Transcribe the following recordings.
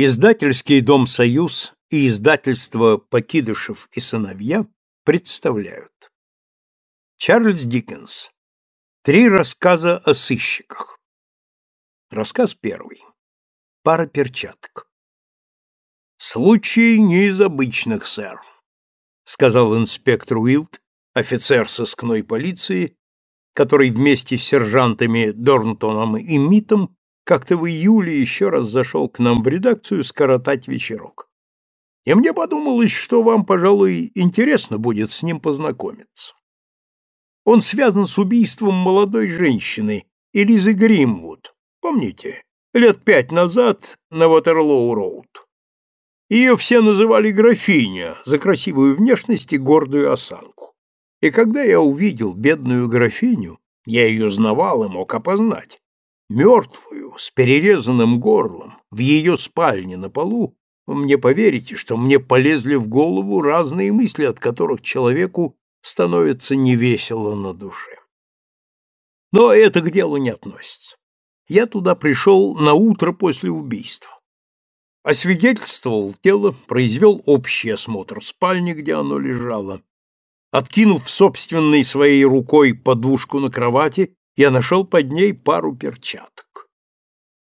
Издательский дом «Союз» и издательство «Покидышев и сыновья» представляют. Чарльз Диккенс. Три рассказа о сыщиках. Рассказ первый. Пара перчаток. «Случай не из обычных, сэр», — сказал инспектор Уилд, офицер сыскной полиции, который вместе с сержантами Дорнтоном и Митом как-то в июле еще раз зашел к нам в редакцию скоротать вечерок. И мне подумалось, что вам, пожалуй, интересно будет с ним познакомиться. Он связан с убийством молодой женщины, Элизы Гримвуд. Помните? Лет пять назад на Ватерлоу-Роуд. Ее все называли графиня за красивую внешность и гордую осанку. И когда я увидел бедную графиню, я ее знавал и мог опознать, мертвую, с перерезанным горлом, в ее спальне на полу, мне поверите, что мне полезли в голову разные мысли, от которых человеку становится невесело на душе. Но это к делу не относится. Я туда пришел на утро после убийства. Освидетельствовал тело, произвел общий осмотр спальни, где оно лежало. Откинув собственной своей рукой подушку на кровати, я нашел под ней пару перчаток.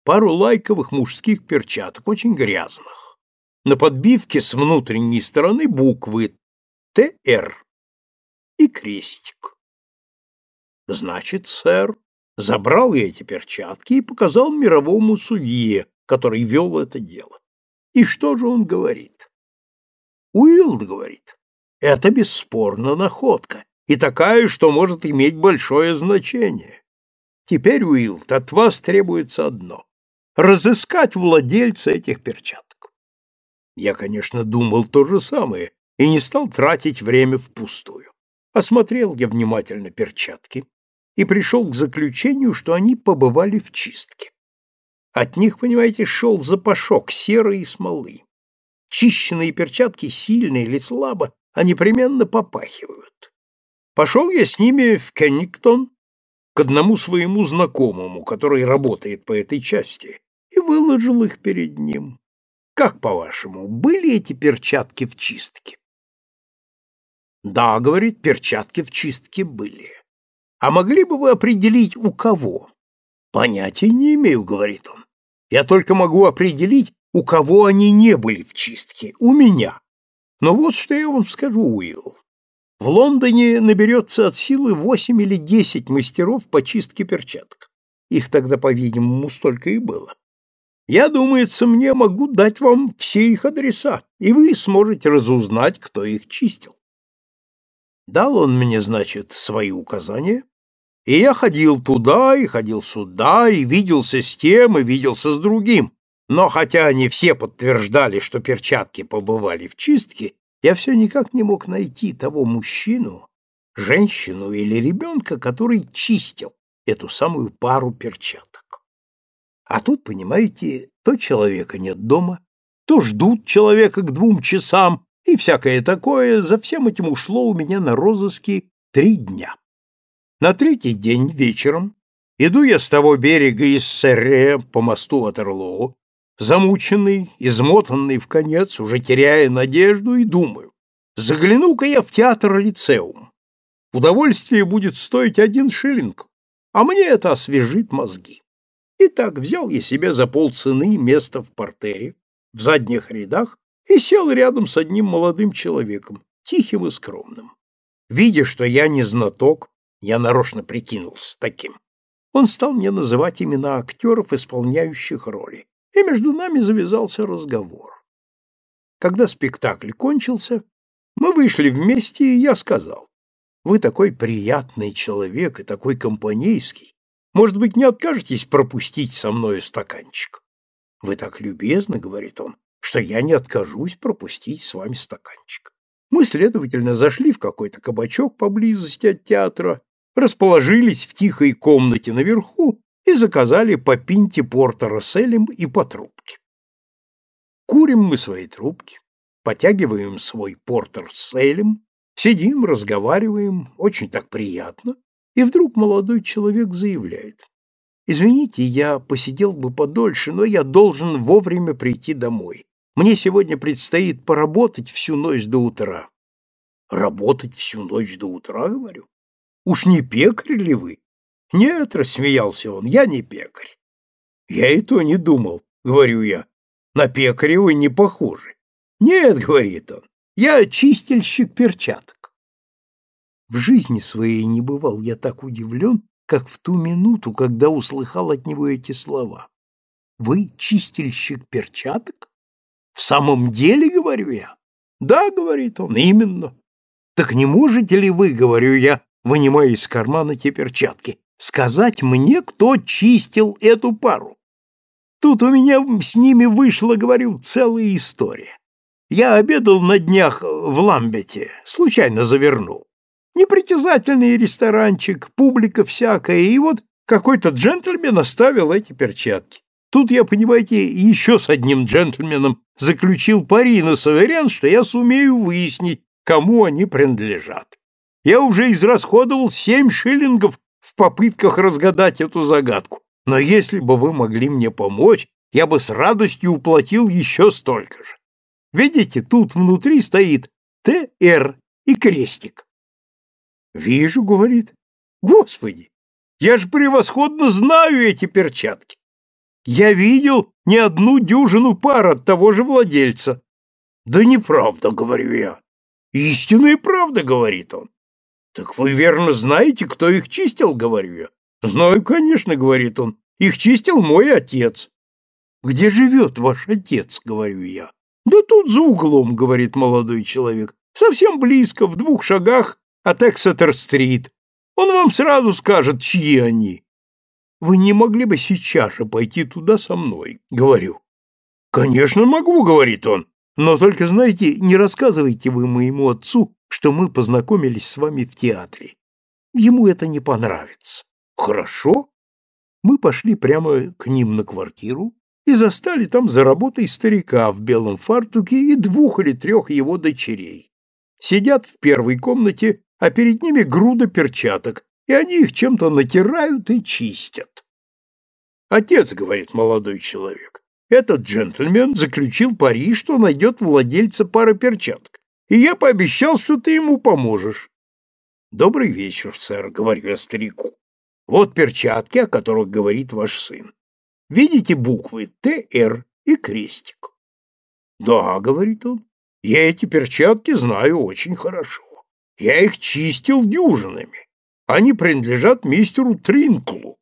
Пару лайковых мужских перчаток, очень грязных. На подбивке с внутренней стороны буквы «ТР» и крестик. Значит, сэр, забрал я эти перчатки и показал мировому судье, который вел это дело. И что же он говорит? Уилд говорит, это бесспорно находка, и такая, что может иметь большое значение. Теперь, Уилд, от вас требуется одно — разыскать владельца этих перчаток. Я, конечно, думал то же самое и не стал тратить время впустую. Осмотрел я внимательно перчатки и пришел к заключению, что они побывали в чистке. От них, понимаете, шел запашок серой и смолы. Чищенные перчатки сильно или слабо, а непременно попахивают. Пошел я с ними в Кеннингтон, к одному своему знакомому, который работает по этой части, и выложил их перед ним. Как, по-вашему, были эти перчатки в чистке? Да, говорит, перчатки в чистке были. А могли бы вы определить, у кого? Понятия не имею, говорит он. Я только могу определить, у кого они не были в чистке. У меня. Но вот что я вам скажу, Уилл. В Лондоне наберется от силы восемь или десять мастеров по чистке перчаток. Их тогда, по-видимому, столько и было. Я, думается, мне могу дать вам все их адреса, и вы сможете разузнать, кто их чистил. Дал он мне, значит, свои указания, и я ходил туда и ходил сюда, и виделся с тем, и виделся с другим. Но хотя они все подтверждали, что перчатки побывали в чистке, я все никак не мог найти того мужчину, женщину или ребенка, который чистил эту самую пару перчаток. А тут, понимаете, то человека нет дома, то ждут человека к двум часам, и всякое такое, за всем этим ушло у меня на розыски три дня. На третий день вечером иду я с того берега из Серре по мосту Ватерлоо, замученный, измотанный в конец, уже теряя надежду, и думаю, загляну-ка я в театр лицеум. Удовольствие будет стоить один шиллинг, а мне это освежит мозги. И так взял я себе за полцены место в портере, в задних рядах, и сел рядом с одним молодым человеком, тихим и скромным. Видя, что я не знаток, я нарочно прикинулся таким. Он стал мне называть имена актеров, исполняющих роли и между нами завязался разговор. Когда спектакль кончился, мы вышли вместе, и я сказал, «Вы такой приятный человек и такой компанейский. Может быть, не откажетесь пропустить со мною стаканчик?» «Вы так любезны», — говорит он, «что я не откажусь пропустить с вами стаканчик». Мы, следовательно, зашли в какой-то кабачок поблизости от театра, расположились в тихой комнате наверху и заказали по пинте портера с и по трубке. Курим мы свои трубки, потягиваем свой портер с элем, сидим, разговариваем, очень так приятно, и вдруг молодой человек заявляет. Извините, я посидел бы подольше, но я должен вовремя прийти домой. Мне сегодня предстоит поработать всю ночь до утра. Работать всю ночь до утра, говорю? Уж не пекарь ли вы? Нет, рассмеялся он, я не пекарь. Я и то не думал, говорю я. На пекаря вы не похожи. Нет, говорит он, я чистильщик перчаток. В жизни своей не бывал я так удивлен, как в ту минуту, когда услыхал от него эти слова. Вы чистильщик перчаток? В самом деле, говорю я. Да, говорит он, именно. Так не можете ли вы, говорю я, вынимая из кармана те перчатки, сказать мне, кто чистил эту пару? Тут у меня с ними вышла, говорю, целая история. Я обедал на днях в Ламбете, случайно завернул. Непритязательный ресторанчик, публика всякая, и вот какой-то джентльмен оставил эти перчатки. Тут я, понимаете, еще с одним джентльменом заключил пари на суверен, что я сумею выяснить, кому они принадлежат. Я уже израсходовал семь шиллингов в попытках разгадать эту загадку, но если бы вы могли мне помочь, я бы с радостью уплатил еще столько же. Видите, тут внутри стоит ТР и крестик. Вижу, говорит. Господи, я же превосходно знаю эти перчатки. Я видел не одну дюжину пар от того же владельца. Да неправда, говорю я. Истинная правда, говорит он. Так вы верно знаете, кто их чистил, говорю я. Знаю, конечно, говорит он. Их чистил мой отец. Где живет ваш отец, говорю я. Да тут за углом, говорит молодой человек. Совсем близко, в двух шагах от Эксетер-стрит. Он вам сразу скажет, чьи они. Вы не могли бы сейчас же пойти туда со мной, говорю. Конечно, могу, говорит он. Но только, знаете, не рассказывайте вы моему отцу, что мы познакомились с вами в театре. Ему это не понравится. Хорошо. Мы пошли прямо к ним на квартиру и застали там за работой старика в белом фартуке и двух или трех его дочерей. Сидят в первой комнате а перед ними груда перчаток, и они их чем-то натирают и чистят. Отец, говорит молодой человек, этот джентльмен заключил пари, что найдет владельца пары перчаток, и я пообещал, что ты ему поможешь. Добрый вечер, сэр, говорю я старику. Вот перчатки, о которых говорит ваш сын. Видите буквы ТР и крестик? Да, говорит он, я эти перчатки знаю очень хорошо. Я их чистил дюжинами. Они принадлежат мистеру Тринклу.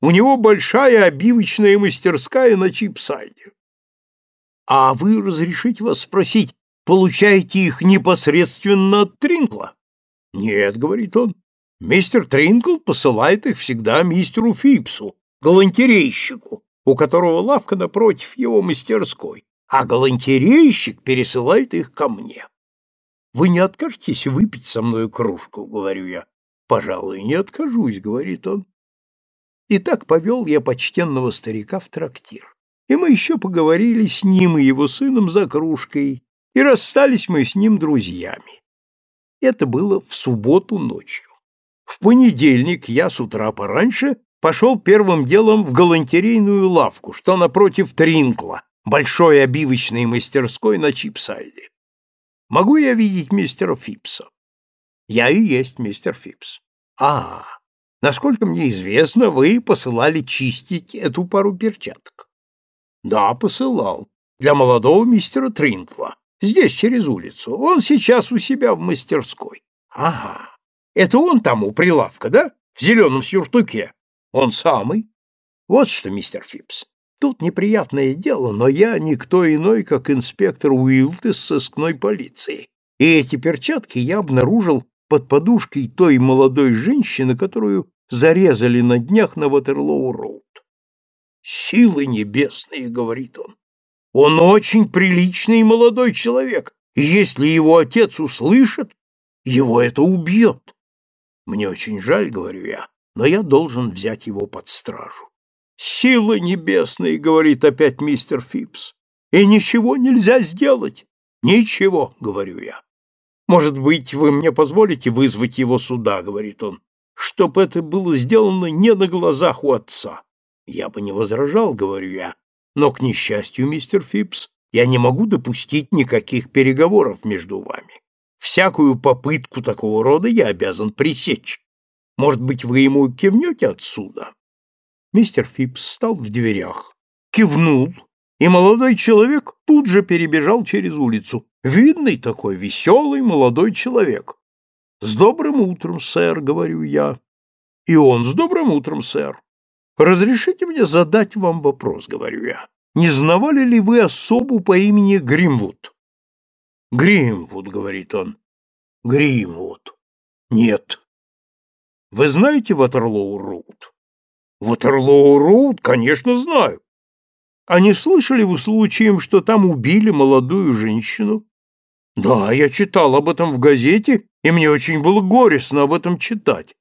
У него большая обивочная мастерская на Чипсайде. А вы разрешите вас спросить, получаете их непосредственно от Тринкла? Нет, говорит он. Мистер Тринкл посылает их всегда мистеру Фипсу, галантерейщику, у которого лавка напротив его мастерской, а галантерейщик пересылает их ко мне. Вы не откажетесь выпить со мной кружку, говорю я. Пожалуй, не откажусь, говорит он. И так повел я почтенного старика в трактир. И мы еще поговорили с ним и его сыном за кружкой, и расстались мы с ним друзьями. Это было в субботу ночью. В понедельник я с утра пораньше пошел первым делом в галантерейную лавку, что напротив Тринкла, большой обивочной мастерской на Чипсайде. Могу я видеть мистера Фипса? Я и есть мистер Фипс. А, насколько мне известно, вы посылали чистить эту пару перчаток. Да, посылал. Для молодого мистера Тринкла. Здесь, через улицу. Он сейчас у себя в мастерской. Ага. Это он там у прилавка, да? В зеленом сюртуке. Он самый. Вот что, мистер Фипс. Тут неприятное дело, но я никто иной, как инспектор Уилд из сыскной полиции. И эти перчатки я обнаружил под подушкой той молодой женщины, которую зарезали на днях на Ватерлоу-роуд. «Силы небесные», — говорит он. «Он очень приличный молодой человек, и если его отец услышит, его это убьет. Мне очень жаль, — говорю я, — но я должен взять его под стражу. «Силы небесные», — говорит опять мистер Фипс, — «и ничего нельзя сделать». «Ничего», — говорю я. «Может быть, вы мне позволите вызвать его сюда», — говорит он, — «чтоб это было сделано не на глазах у отца. Я бы не возражал, говорю я, но, к несчастью, мистер Фипс, я не могу допустить никаких переговоров между вами. Всякую попытку такого рода я обязан пресечь. Может быть, вы ему кивнете отсюда? Мистер Фипс стал в дверях, кивнул, и молодой человек тут же перебежал через улицу. Видный такой, веселый молодой человек. «С добрым утром, сэр», — говорю я. И он с добрым утром, сэр. Разрешите мне задать вам вопрос, говорю я. Не знавали ли вы особу по имени Гримвуд? Гримвуд, говорит он. Гримвуд. Нет. Вы знаете Ватерлоу-Роуд? Ватерлоу-Роуд, конечно, знаю. А не слышали вы случаем, что там убили молодую женщину? Да, я читал об этом в газете, и мне очень было горестно об этом читать.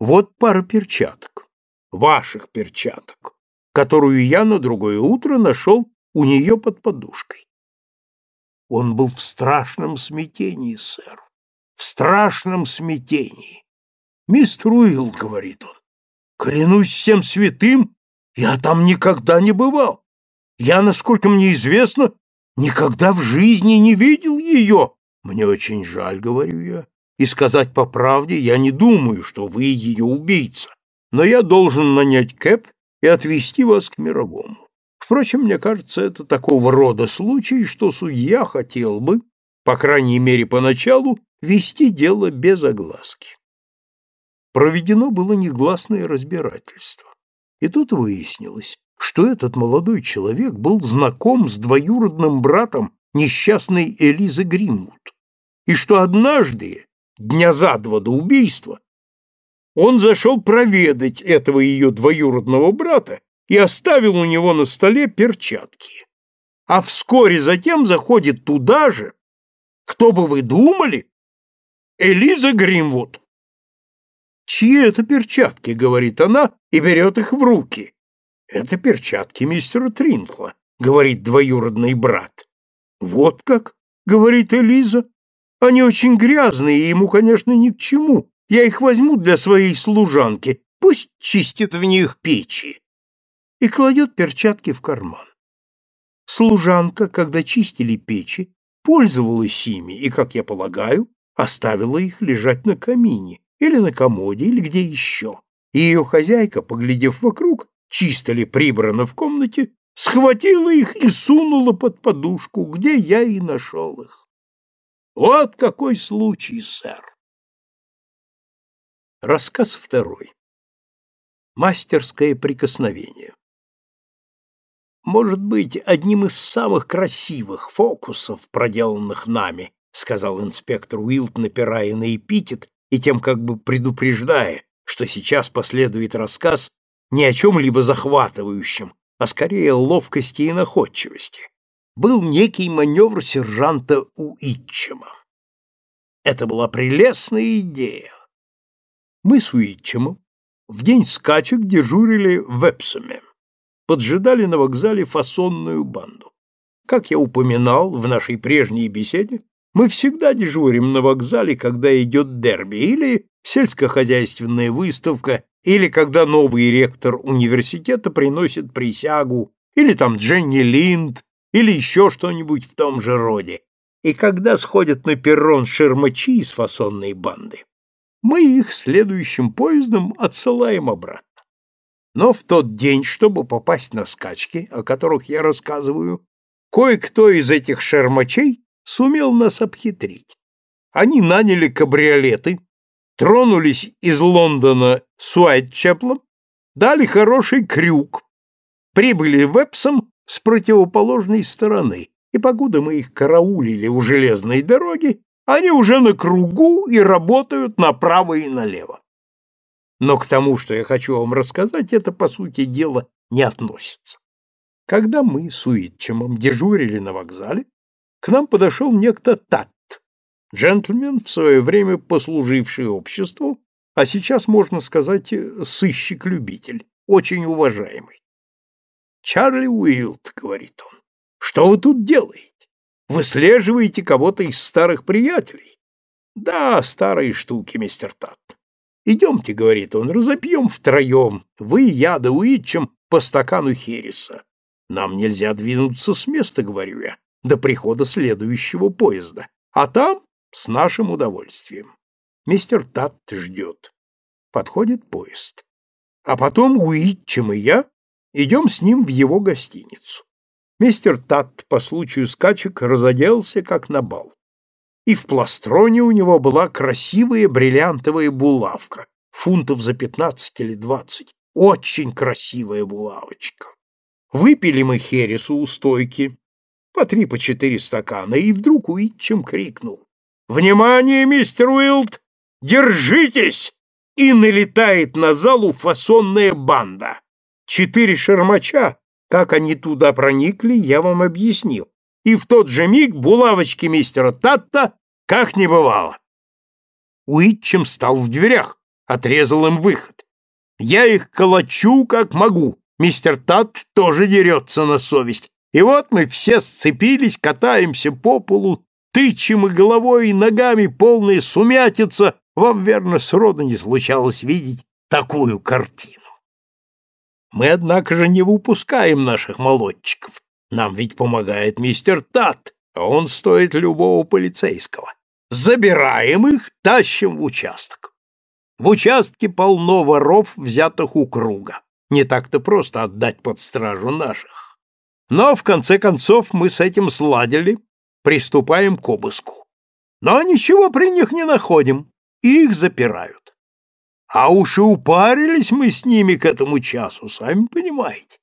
Вот пара перчаток, ваших перчаток, которую я на другое утро нашел у нее под подушкой. Он был в страшном смятении, сэр, в страшном смятении. Мистер Уилл, говорит он, клянусь всем святым, я там никогда не бывал. Я, насколько мне известно, никогда в жизни не видел ее. Мне очень жаль, говорю я. И сказать по правде, я не думаю, что вы ее убийца, но я должен нанять Кэп и отвезти вас к мировому. Впрочем, мне кажется, это такого рода случай, что судья хотел бы, по крайней мере поначалу, вести дело без огласки. Проведено было негласное разбирательство. И тут выяснилось, что этот молодой человек был знаком с двоюродным братом несчастной Элизы Гримвуд, и что однажды дня за два до убийства, он зашел проведать этого ее двоюродного брата и оставил у него на столе перчатки. А вскоре затем заходит туда же, кто бы вы думали, Элиза Гримвуд. «Чьи это перчатки?» — говорит она и берет их в руки. «Это перчатки мистера Тринкла», — говорит двоюродный брат. «Вот как?» — говорит Элиза. Они очень грязные, и ему, конечно, ни к чему. Я их возьму для своей служанки, пусть чистит в них печи. И кладет перчатки в карман. Служанка, когда чистили печи, пользовалась ими и, как я полагаю, оставила их лежать на камине или на комоде, или где еще. И ее хозяйка, поглядев вокруг, чисто ли прибрано в комнате, схватила их и сунула под подушку, где я и нашел их. Вот какой случай, сэр. Рассказ второй. Мастерское прикосновение. Может быть, одним из самых красивых фокусов, проделанных нами, сказал инспектор Уилт, напирая на эпитет и тем как бы предупреждая, что сейчас последует рассказ не о чем-либо захватывающем, а скорее ловкости и находчивости был некий маневр сержанта Уитчема. Это была прелестная идея. Мы с Уитчемом в день скачек дежурили в Эпсоме, поджидали на вокзале фасонную банду. Как я упоминал в нашей прежней беседе, мы всегда дежурим на вокзале, когда идет дерби или сельскохозяйственная выставка, или когда новый ректор университета приносит присягу, или там Дженни Линд, или еще что-нибудь в том же роде. И когда сходят на перрон шермачи из фасонной банды, мы их следующим поездом отсылаем обратно. Но в тот день, чтобы попасть на скачки, о которых я рассказываю, кое-кто из этих шермачей сумел нас обхитрить. Они наняли кабриолеты, тронулись из Лондона с Уайтчеплом, дали хороший крюк, прибыли в Эпсом с противоположной стороны, и покуда мы их караулили у железной дороги, они уже на кругу и работают направо и налево. Но к тому, что я хочу вам рассказать, это, по сути дела, не относится. Когда мы с Уитчемом дежурили на вокзале, к нам подошел некто Татт, джентльмен, в свое время послуживший обществу, а сейчас, можно сказать, сыщик-любитель, очень уважаемый. Чарли Уилд, говорит он, что вы тут делаете? Выслеживаете кого-то из старых приятелей? Да, старые штуки, мистер Татт. Идемте, говорит он, разопьем втроем, вы, я да Уитчем, по стакану Хереса. Нам нельзя двинуться с места, говорю я, до прихода следующего поезда, а там с нашим удовольствием. Мистер Татт ждет. Подходит поезд. А потом Уитчем и я идем с ним в его гостиницу. Мистер Татт по случаю скачек разоделся, как на бал и в пластроне у него была красивая бриллиантовая булавка, фунтов за пятнадцать или двадцать, очень красивая булавочка. Выпили мы хересу у стойки, по три, по четыре стакана, и вдруг Уитчем крикнул. «Внимание, мистер Уилд! Держитесь!» И налетает на залу фасонная банда. Четыре шермача, как они туда проникли, я вам объяснил и в тот же миг булавочки мистера Татта как не бывало. Уитчем стал в дверях, отрезал им выход. Я их колочу, как могу. Мистер Татт тоже дерется на совесть. И вот мы все сцепились, катаемся по полу, тычем и головой, и ногами, полная сумятица. Вам, верно, сроду не случалось видеть такую картину. Мы, однако же, не выпускаем наших молодчиков. Нам ведь помогает мистер Тат, а он стоит любого полицейского. Забираем их, тащим в участок. В участке полно воров, взятых у круга. Не так-то просто отдать под стражу наших. Но, в конце концов, мы с этим сладили, приступаем к обыску. Но ничего при них не находим, их запирают. А уж и упарились мы с ними к этому часу, сами понимаете.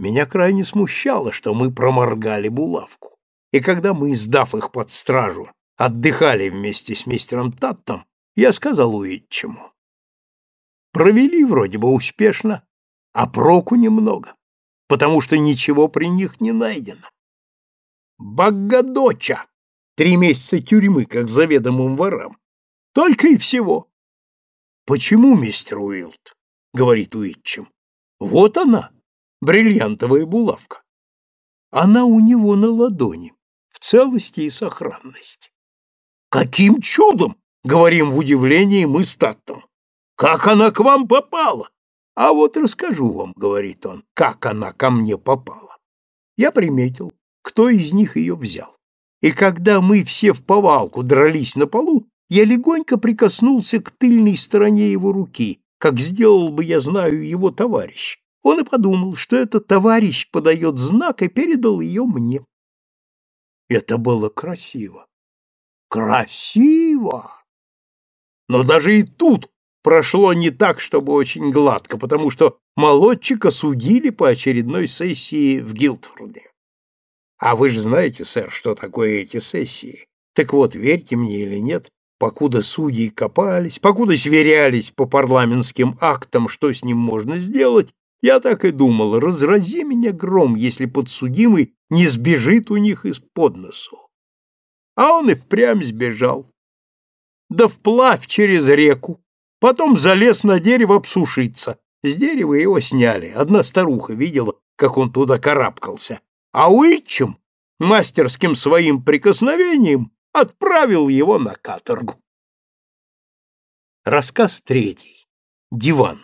Меня крайне смущало, что мы проморгали булавку. И когда мы, сдав их под стражу, отдыхали вместе с мистером Таттом, я сказал Уитчему. Провели вроде бы успешно, а проку немного, потому что ничего при них не найдено. Богодоча! Три месяца тюрьмы, как заведомым ворам. Только и всего. Почему, мистер Уилд? — говорит Уитчем. Вот она, бриллиантовая булавка. Она у него на ладони, в целости и сохранности. Каким чудом, говорим в удивлении мы с Таттом. Как она к вам попала? А вот расскажу вам, говорит он, как она ко мне попала. Я приметил, кто из них ее взял. И когда мы все в повалку дрались на полу, я легонько прикоснулся к тыльной стороне его руки, как сделал бы, я знаю, его товарищ, он и подумал, что этот товарищ подает знак и передал ее мне. Это было красиво. Красиво! Но даже и тут прошло не так, чтобы очень гладко, потому что молодчика судили по очередной сессии в Гилдфорде. А вы же знаете, сэр, что такое эти сессии. Так вот, верьте мне или нет, покуда судьи копались, покуда сверялись по парламентским актам, что с ним можно сделать, я так и думал, разрази меня гром, если подсудимый не сбежит у них из-под носу. А он и впрямь сбежал. Да вплавь через реку, потом залез на дерево обсушиться. С дерева его сняли, одна старуха видела, как он туда карабкался, а Уитчем мастерским своим прикосновением отправил его на каторгу. Рассказ третий. Диван.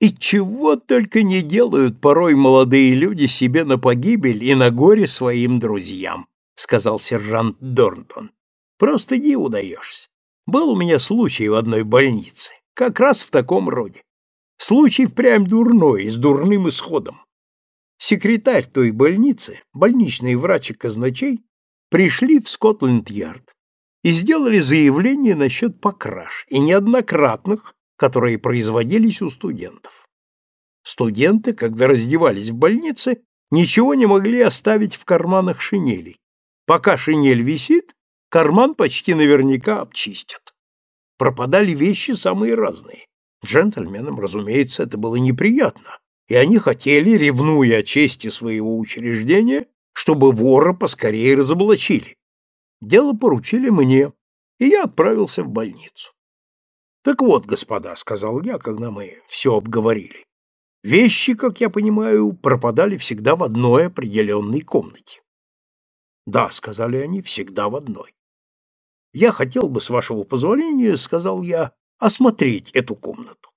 И чего только не делают порой молодые люди себе на погибель и на горе своим друзьям, сказал сержант Дорнтон. Просто диву даешься. Был у меня случай в одной больнице, как раз в таком роде. Случай впрямь дурной, с дурным исходом. Секретарь той больницы, больничный врач и казначей, пришли в Скотланд-Ярд и сделали заявление насчет покраш, и неоднократных, которые производились у студентов. Студенты, когда раздевались в больнице, ничего не могли оставить в карманах шинелей. Пока шинель висит, карман почти наверняка обчистят. Пропадали вещи самые разные. Джентльменам, разумеется, это было неприятно, и они хотели, ревнуя о чести своего учреждения, чтобы вора поскорее разоблачили. Дело поручили мне, и я отправился в больницу. Так вот, господа, сказал я, когда мы все обговорили. Вещи, как я понимаю, пропадали всегда в одной определенной комнате. Да, сказали они, всегда в одной. Я хотел бы, с вашего позволения, сказал я, осмотреть эту комнату.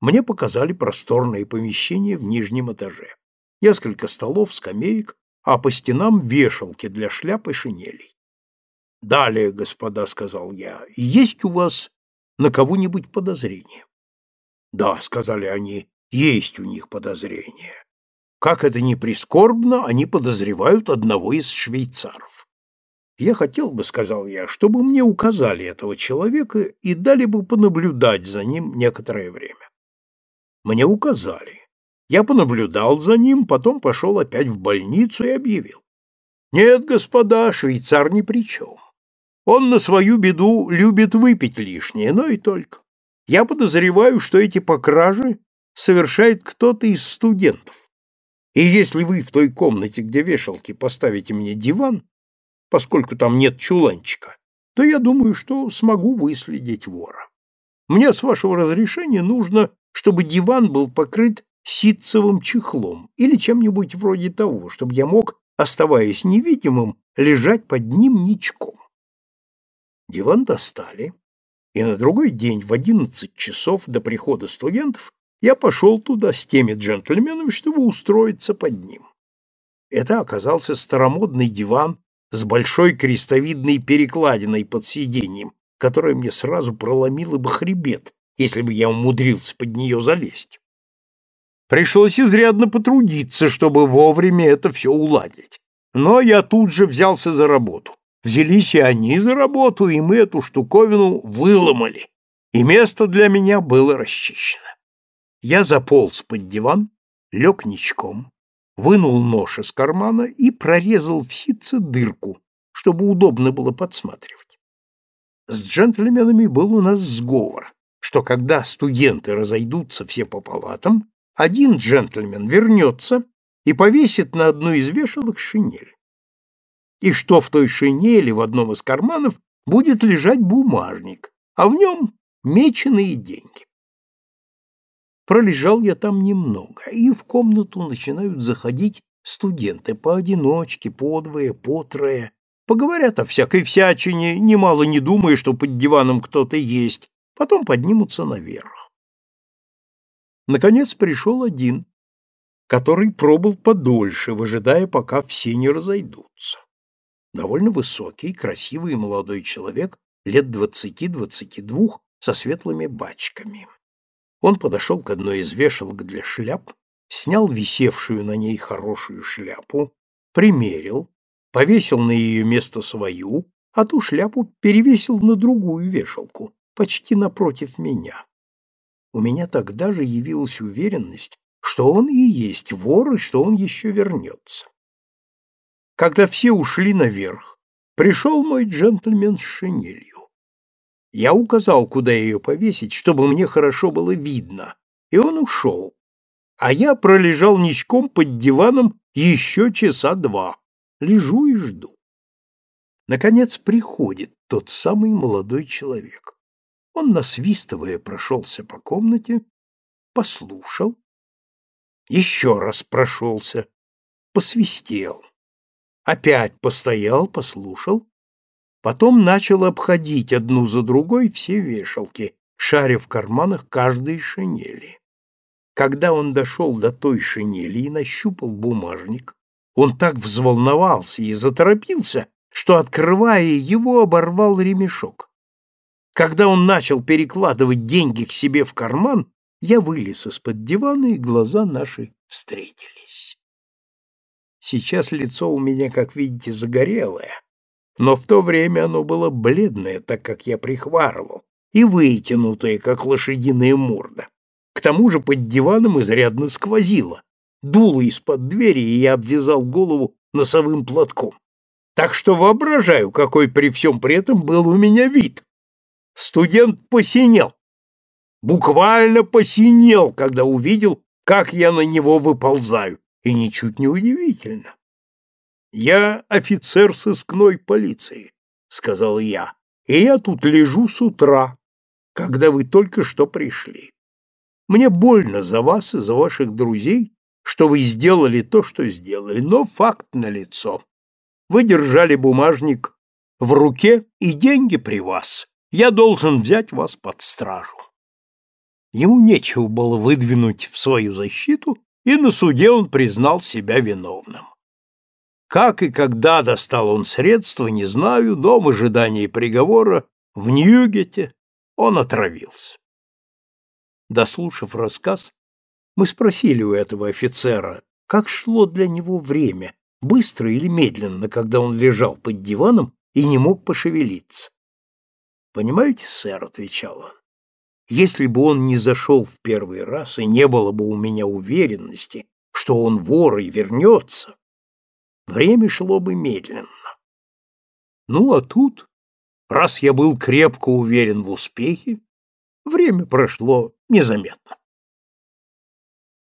Мне показали просторное помещение в нижнем этаже. Несколько столов, скамеек, а по стенам вешалки для шляп и шинелей. «Далее, господа», — сказал я, — «есть у вас на кого-нибудь подозрение?» «Да», — сказали они, — «есть у них подозрение. Как это ни прискорбно, они подозревают одного из швейцаров. Я хотел бы, сказал я, чтобы мне указали этого человека и дали бы понаблюдать за ним некоторое время. Мне указали. Я понаблюдал за ним, потом пошел опять в больницу и объявил. Нет, господа, швейцар ни при чем. Он на свою беду любит выпить лишнее, но и только. Я подозреваю, что эти покражи совершает кто-то из студентов. И если вы в той комнате, где вешалки, поставите мне диван, поскольку там нет чуланчика, то я думаю, что смогу выследить вора. Мне, с вашего разрешения, нужно, чтобы диван был покрыт ситцевым чехлом или чем-нибудь вроде того, чтобы я мог, оставаясь невидимым, лежать под ним ничком. Диван достали, и на другой день в одиннадцать часов до прихода студентов я пошел туда с теми джентльменами, чтобы устроиться под ним. Это оказался старомодный диван с большой крестовидной перекладиной под сиденьем, которая мне сразу проломила бы хребет, если бы я умудрился под нее залезть. Пришлось изрядно потрудиться, чтобы вовремя это все уладить. Но я тут же взялся за работу. Взялись и они за работу, и мы эту штуковину выломали, и место для меня было расчищено. Я заполз под диван, лег ничком, вынул нож из кармана и прорезал в ситце дырку, чтобы удобно было подсматривать. С джентльменами был у нас сговор, что когда студенты разойдутся все по палатам, один джентльмен вернется и повесит на одну из вешалок шинель. И что в той шинели в одном из карманов будет лежать бумажник, а в нем меченые деньги. Пролежал я там немного, и в комнату начинают заходить студенты поодиночке, подвое, потрое. Поговорят о всякой всячине, немало не думая, что под диваном кто-то есть, потом поднимутся наверх. Наконец пришел один, который пробыл подольше, выжидая, пока все не разойдутся. Довольно высокий, красивый молодой человек, лет двадцати-двадцати двух, со светлыми бачками. Он подошел к одной из вешалок для шляп, снял висевшую на ней хорошую шляпу, примерил, повесил на ее место свою, а ту шляпу перевесил на другую вешалку, почти напротив меня. У меня тогда же явилась уверенность, что он и есть вор, и что он еще вернется. Когда все ушли наверх, пришел мой джентльмен с шинелью. Я указал, куда ее повесить, чтобы мне хорошо было видно, и он ушел. А я пролежал ничком под диваном еще часа два. Лежу и жду. Наконец приходит тот самый молодой человек. Он, насвистывая, прошелся по комнате, послушал, еще раз прошелся, посвистел, опять постоял, послушал, Потом начал обходить одну за другой все вешалки, шаря в карманах каждой шинели. Когда он дошел до той шинели и нащупал бумажник, он так взволновался и заторопился, что, открывая его, оборвал ремешок. Когда он начал перекладывать деньги к себе в карман, я вылез из-под дивана, и глаза наши встретились. Сейчас лицо у меня, как видите, загорелое, но в то время оно было бледное, так как я прихварывал, и вытянутое, как лошадиная морда. К тому же под диваном изрядно сквозило. Дуло из-под двери, и я обвязал голову носовым платком. Так что воображаю, какой при всем при этом был у меня вид. Студент посинел. Буквально посинел, когда увидел, как я на него выползаю. И ничуть не удивительно. «Я офицер сыскной полиции», — сказал я, — «и я тут лежу с утра, когда вы только что пришли. Мне больно за вас и за ваших друзей, что вы сделали то, что сделали, но факт налицо. Вы держали бумажник в руке, и деньги при вас, Я должен взять вас под стражу. Ему нечего было выдвинуть в свою защиту, и на суде он признал себя виновным. Как и когда достал он средства, не знаю, но в ожидании приговора в Ньюгете он отравился. Дослушав рассказ, мы спросили у этого офицера, как шло для него время, быстро или медленно, когда он лежал под диваном и не мог пошевелиться. «Понимаете, сэр», — отвечал он, — «если бы он не зашел в первый раз и не было бы у меня уверенности, что он вор и вернется, время шло бы медленно. Ну, а тут, раз я был крепко уверен в успехе, время прошло незаметно.